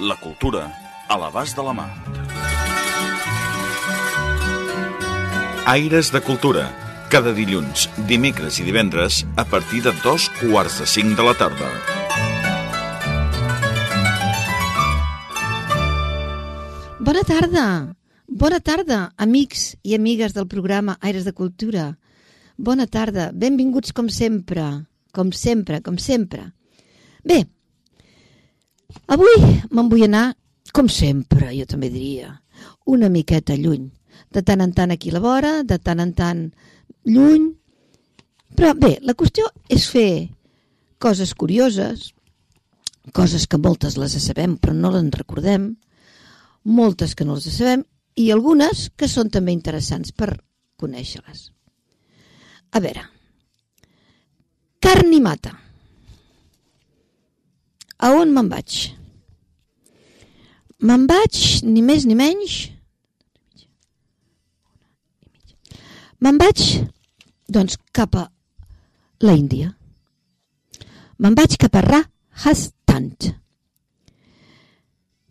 La cultura a l'abast de la mà. Aires de Cultura. Cada dilluns, dimecres i divendres a partir de dos quarts de cinc de la tarda. Bona tarda, bona tarda, amics i amigues del programa Aires de Cultura. Bona tarda, benvinguts com sempre, com sempre, com sempre. Bé, avui me'n vull anar, com sempre, jo també diria, una miqueta lluny. De tant en tant aquí a la vora, de tant en tant lluny. Però bé, la qüestió és fer coses curioses, coses que moltes les sabem però no les recordem, moltes que no les sabem i algunes que són també interessants per conèixer-les. A veure, carn i mata. A on me'n vaig? Me'n vaig, ni més ni menys... Me'n vaig, doncs, cap a la Índia. Me'n vaig cap a Rajasthan.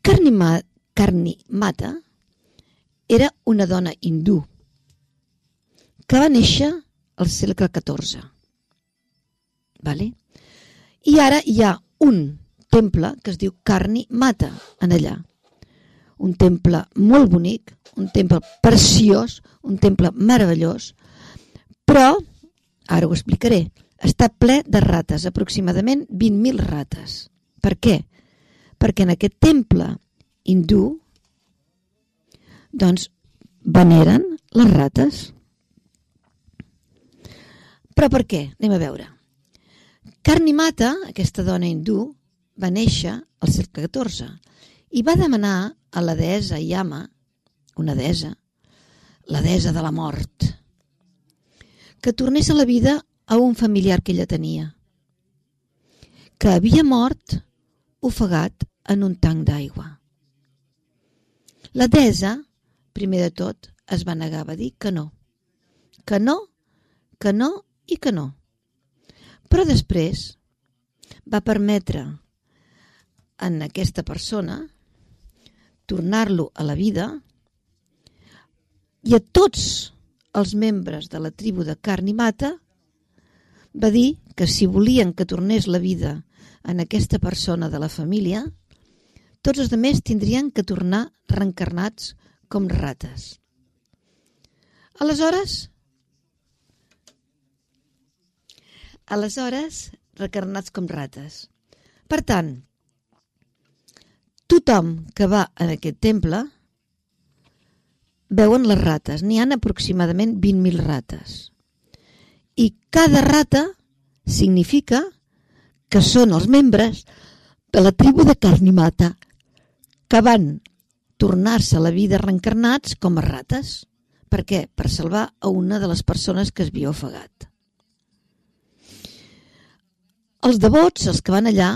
Carn i mata Karni Mata era una dona hindú que va néixer al segle XIV. Vale? I ara hi ha un temple que es diu Karni Mata en allà. Un temple molt bonic, un temple preciós, un temple meravellós, però, ara ho explicaré, està ple de rates, aproximadament 20.000 rates. Per què? Perquè en aquest temple hindú doncs veneren les rates. Però per què? Anem a veure. Karnimata, aquesta dona hindú, va néixer al segle XIV i va demanar a la deessa Yama, una deessa, la deessa de la mort, que tornés a la vida a un familiar que ella tenia, que havia mort ofegat en un tanc d'aigua. La deessa, primer de tot, es va negar, va dir que no. Que no, que no i que no. Però després va permetre en aquesta persona tornar-lo a la vida i a tots els membres de la tribu de carn i mata va dir que si volien que tornés la vida en aquesta persona de la família, tots els demés tindrien que tornar reencarnats com rates. Aleshores, aleshores, reencarnats com rates. Per tant, tothom que va en aquest temple veuen les rates. N'hi han aproximadament 20.000 rates. I cada rata significa que són els membres de la tribu de Carnimata que van tornar-se a la vida reencarnats com a rates. Per què? Per salvar a una de les persones que es havia ofegat. Els devots, els que van allà,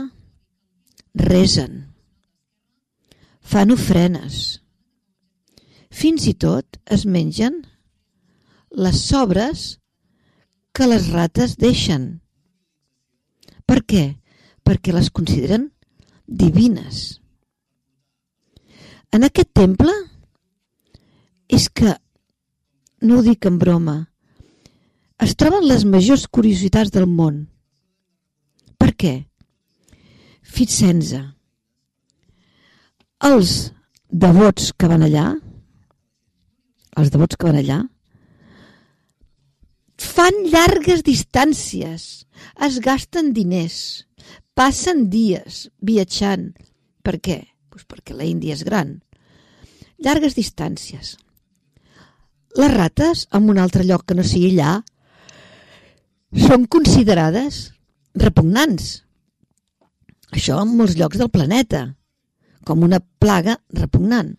resen, fan ofrenes, fins i tot es mengen les sobres que les rates deixen. Per què? Perquè les consideren divines. En aquest temple és que, no ho dic en broma, es troben les majors curiositats del món. Per què? Fixem-se. Els devots que van allà, els devots que van allà, fan llargues distàncies, es gasten diners, passen dies viatjant. Per què? Pues perquè la Índia és gran. Llargues distàncies. Les rates, en un altre lloc que no sigui allà, són considerades repugnants. Això en molts llocs del planeta. Com una plaga repugnant.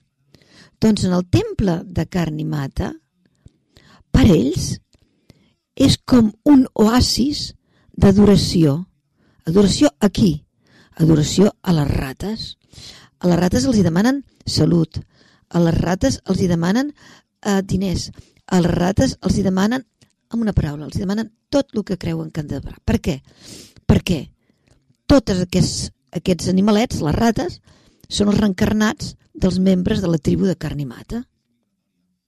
Doncs en el temple de Carnimata, per ells, és com un oasis d'adoració. Adoració aquí, adoració a les rates. A les rates els hi demanen salut, a les rates els hi demanen eh, diners, a les rates els hi demanen, amb una paraula, els hi demanen tot el que creuen que han de demanar. Per què? Perquè tots aquests, aquests animalets, les rates, són els reencarnats dels membres de la tribu de Carnimata.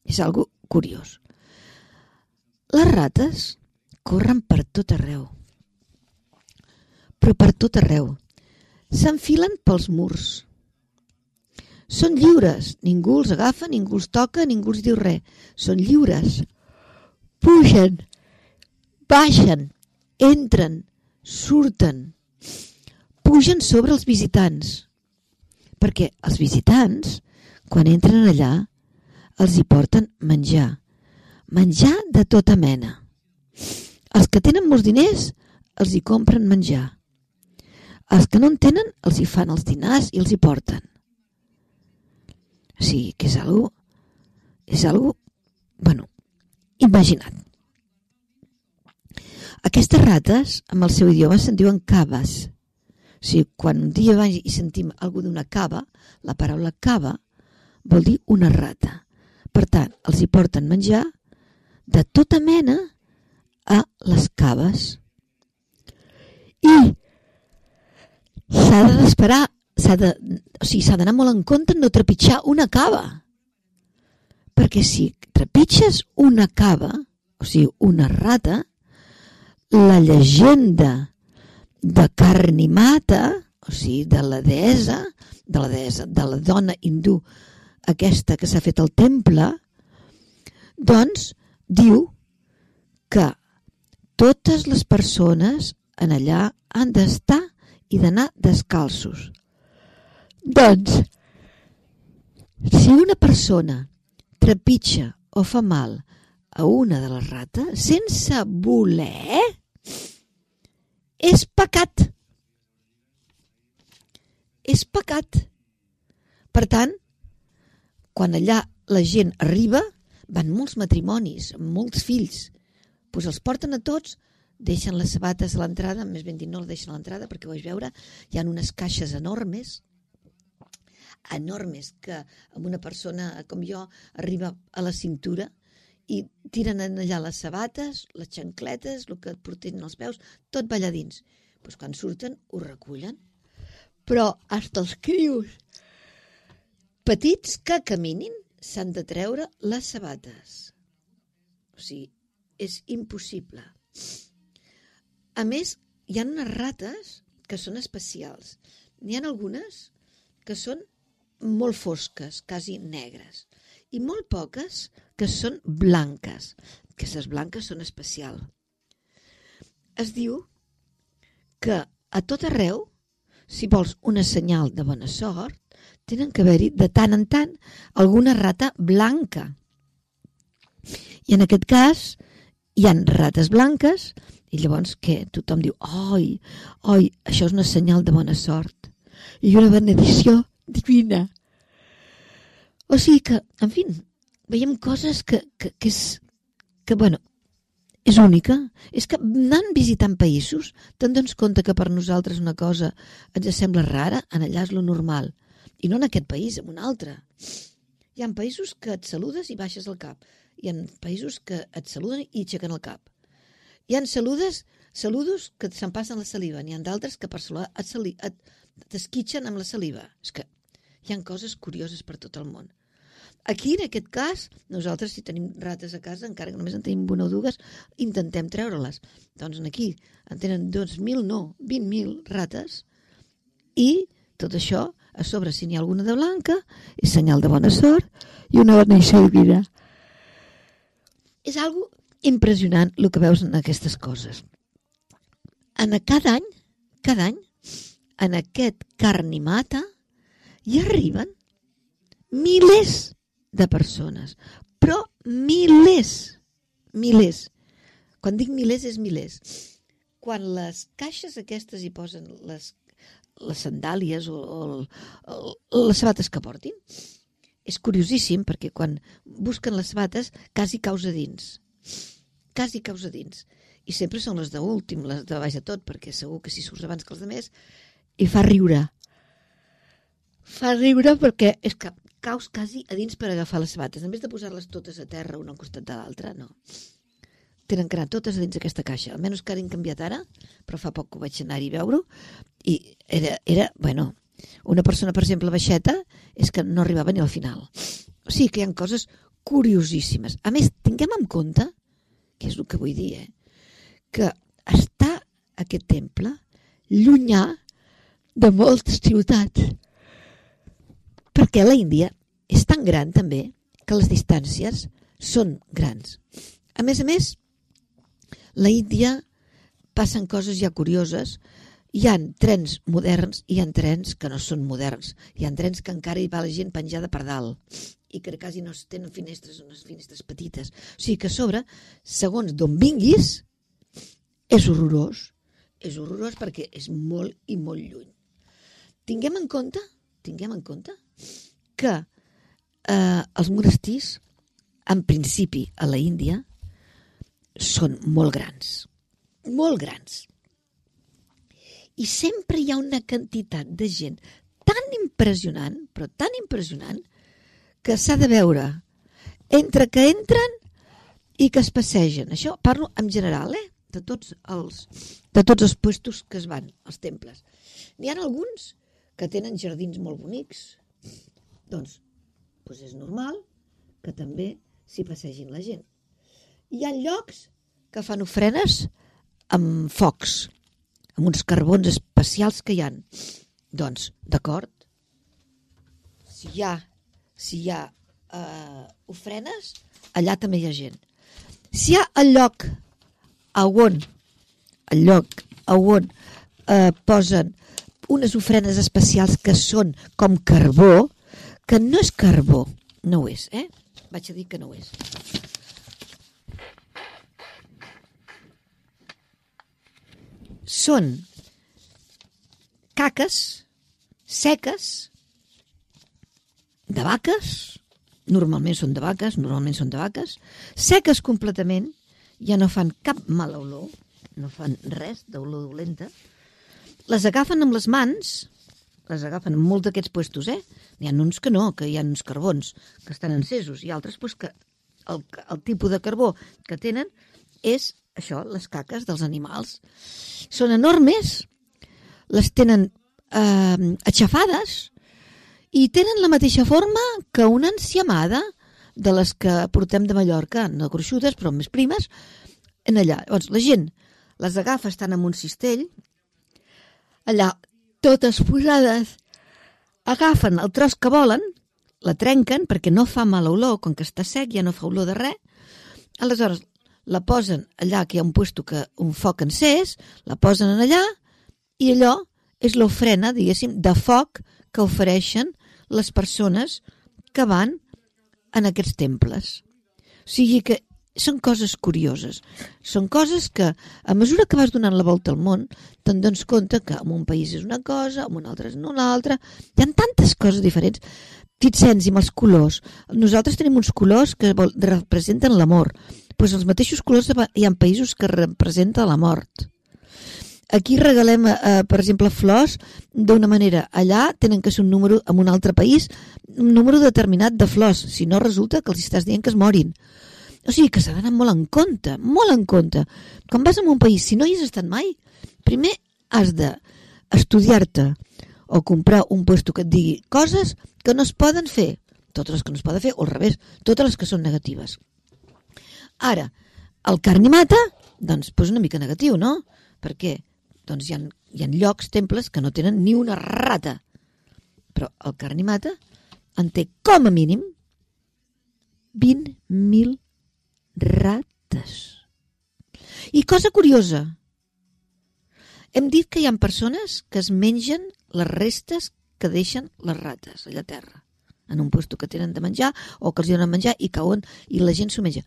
És algo curiós. Les rates corren per tot arreu. Però per tot arreu. S'enfilen pels murs. Són lliures. Ningú els agafa, ningú els toca, ningú els diu res. Són lliures. Pugen, baixen, entren, surten. Pugen sobre els visitants. Perquè els visitants, quan entren allà, els hi porten menjar. Menjar de tota mena. Els que tenen molts diners els hi compren menjar. Els que no en tenen els hi fan els dinars i els hi porten. O sigui, que és algo, és algo, bueno, imaginat. Aquestes rates, amb el seu idioma, se'n diuen caves. O sigui, quan un dia vaig i sentim algú d'una cava, la paraula cava vol dir una rata. Per tant, els hi porten menjar de tota mena a les caves. I s'ha d'esperar s'ha de, o sigui, s'ha d'anar molt en compte no trepitjar una cava. Perquè si trepitges una cava, o sigui, una rata, la llegenda de Carnimata, o sigui, de la deessa, de la deessa, de la dona hindú, aquesta que s'ha fet al temple, doncs diu que totes les persones en allà han d'estar i d'anar descalços. Doncs, si una persona trepitja o fa mal a una de les rates sense voler, és pecat. És pecat. Per tant, quan allà la gent arriba, van molts matrimonis, molts fills, doncs els porten a tots, deixen les sabates a l'entrada, més ben dit no les deixen a l'entrada perquè ho vaig veure, hi ha unes caixes enormes, enormes que amb una persona com jo arriba a la cintura i tiren allà les sabates, les xancletes, el que et portin els peus, tot va allà dins. Pues quan surten ho recullen. Però hasta els crios petits que caminin s'han de treure les sabates. O sigui, és impossible. A més, hi ha unes rates que són especials. N'hi ha algunes que són molt fosques, quasi negres, i molt poques que són blanques. Aquestes blanques són especial. Es diu que a tot arreu, si vols una senyal de bona sort, tenen que haver-hi de tant en tant alguna rata blanca. I en aquest cas hi han rates blanques i llavors què? Tothom diu, oi, oi, això és una senyal de bona sort i una benedició divina. O sigui que, en fi, veiem coses que, que, que és, que, bueno, és única. És que anant visitant països te'n dones compte que per nosaltres una cosa ens sembla rara, en allà és lo normal. I no en aquest país, en un altre. Hi ha països que et saludes i baixes el cap. Hi ha països que et saluden i aixequen el cap. Hi ha saludes, saludos que se'n passen la saliva. N'hi ha d'altres que per saludar et, t'esquitxen amb la saliva. És que hi han coses curioses per tot el món. Aquí, en aquest cas, nosaltres, si tenim rates a casa, encara que només en tenim una o dues, intentem treure-les. Doncs aquí en tenen 2.000, no, 20.000 rates i tot això, a sobre, si n'hi ha alguna de blanca, és senyal de bona sort i una bona vida. És algo impressionant el que veus en aquestes coses. En cada any, cada any, en aquest carnimata, hi arriben milers de persones, però milers, milers. Quan dic milers és milers. Quan les caixes aquestes hi posen les, les sandàlies o, o, o les sabates que portin. És curiosíssim perquè quan busquen les sabates quasi causa dins. Quasi causa dins. I sempre són les d'últim, les de baix de tot, perquè segur que si surts abans que els altres i fa riure. Fa riure perquè és que caus quasi a dins per agafar les sabates. En vez de posar-les totes a terra una al costat de l'altra, no tenen que anar totes a dins d'aquesta caixa. Almenys que han canviat ara, però fa poc que vaig anar-hi a veure i era, era, bueno, una persona, per exemple, baixeta, és que no arribava ni al final. O sigui que hi ha coses curiosíssimes. A més, tinguem en compte, que és el que vull dir, eh, que està aquest temple llunyà de moltes ciutats. Perquè la Índia és tan gran també que les distàncies són grans. A més a més, la Índia passen coses ja curioses. Hi han trens moderns i hi han trens que no són moderns. Hi han trens que encara hi va la gent penjada per dalt i que quasi no tenen finestres, unes finestres petites. O sigui que a sobre, segons d'on vinguis, és horrorós. És horrorós perquè és molt i molt lluny. Tinguem en compte, tinguem en compte que eh, els monestirs, en principi a la Índia, són molt grans, molt grans. I sempre hi ha una quantitat de gent tan impressionant, però tan impressionant, que s'ha de veure entre que entren i que es passegen. Això parlo en general, eh? De tots els, de tots els puestos que es van, als temples. N'hi ha alguns que tenen jardins molt bonics. Doncs, doncs és normal que també s'hi passegin la gent. Hi ha llocs que fan ofrenes amb focs, amb uns carbons especials que hi han. Doncs, d'acord, si hi ha, si hi ha uh, ofrenes, allà també hi ha gent. Si hi ha el lloc a on, el lloc a on uh, posen unes ofrenes especials que són com carbó, que no és carbó, no ho és, eh? Vaig a dir que no ho és. són caques seques de vaques, normalment són de vaques, normalment són de vaques, seques completament, ja no fan cap mala olor, no fan res d'olor dolenta, les agafen amb les mans, les agafen en molts d'aquests puestos, eh? N'hi ha uns que no, que hi ha uns carbons que estan encesos, i altres pues, que el, el tipus de carbó que tenen és això, les caques dels animals. Són enormes, les tenen eh, aixafades i tenen la mateixa forma que una enciamada de les que portem de Mallorca, no gruixudes, però més primes, en allà. Llavors, la gent les agafa, estan en un cistell, allà, totes posades, agafen el tros que volen, la trenquen perquè no fa mala olor, com que està sec ja no fa olor de res, aleshores la posen allà que hi ha un puesto que un foc encès, la posen allà i allò és l'ofrena, diguéssim, de foc que ofereixen les persones que van en aquests temples. O sigui que són coses curioses. Són coses que, a mesura que vas donant la volta al món, te'n dones compte que en un país és una cosa, en un altre és una altra. Hi ha tantes coses diferents. Fixem-nos amb els colors. Nosaltres tenim uns colors que representen l'amor pues els mateixos colors hi ha països que representen la mort. Aquí regalem, eh, per exemple, flors d'una manera. Allà tenen que ser un número, en un altre país, un número determinat de flors. Si no, resulta que els estàs dient que es morin. O sigui que s'ha d'anar molt en compte, molt en compte. Quan vas a un país, si no hi has estat mai, primer has de estudiar-te o comprar un puesto que et digui coses que no es poden fer, totes les que no es poden fer, o al revés, totes les que són negatives. Ara, el carnimata, doncs, pues una mica negatiu, no? Per què? Doncs hi ha, hi ha llocs, temples, que no tenen ni una rata. Però el carnimata en té com a mínim 20.000 rates. I cosa curiosa, hem dit que hi ha persones que es mengen les restes que deixen les rates allà a terra, en un puesto que tenen de menjar o que els donen menjar i cauen i la gent s'ho menja.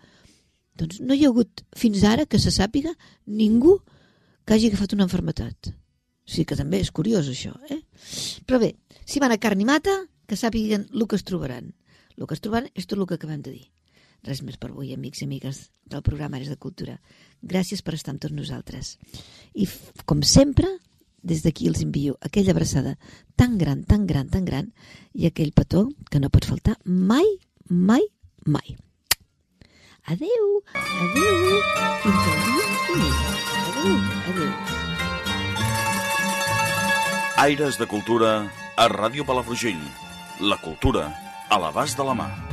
Doncs no hi ha hagut fins ara que se sàpiga ningú que hagi agafat una enfermetat. Sí que també és curiós, això, eh? Però bé, si van a Carnimata, que sàpiguen el que es trobaran. El que es trobaran és tot el que acabem de dir. Res més per avui, amics i amigues del programa Ares de Cultura. Gràcies per estar amb tots nosaltres. I, com sempre, des d'aquí els envio aquella abraçada tan gran, tan gran, tan gran i aquell petó que no pot faltar mai, mai, mai. Adeu, adeu, fins al dia vinent. Adeu, adeu. Aires de Cultura a Ràdio Palafrugell. La cultura a l'abast de la mà.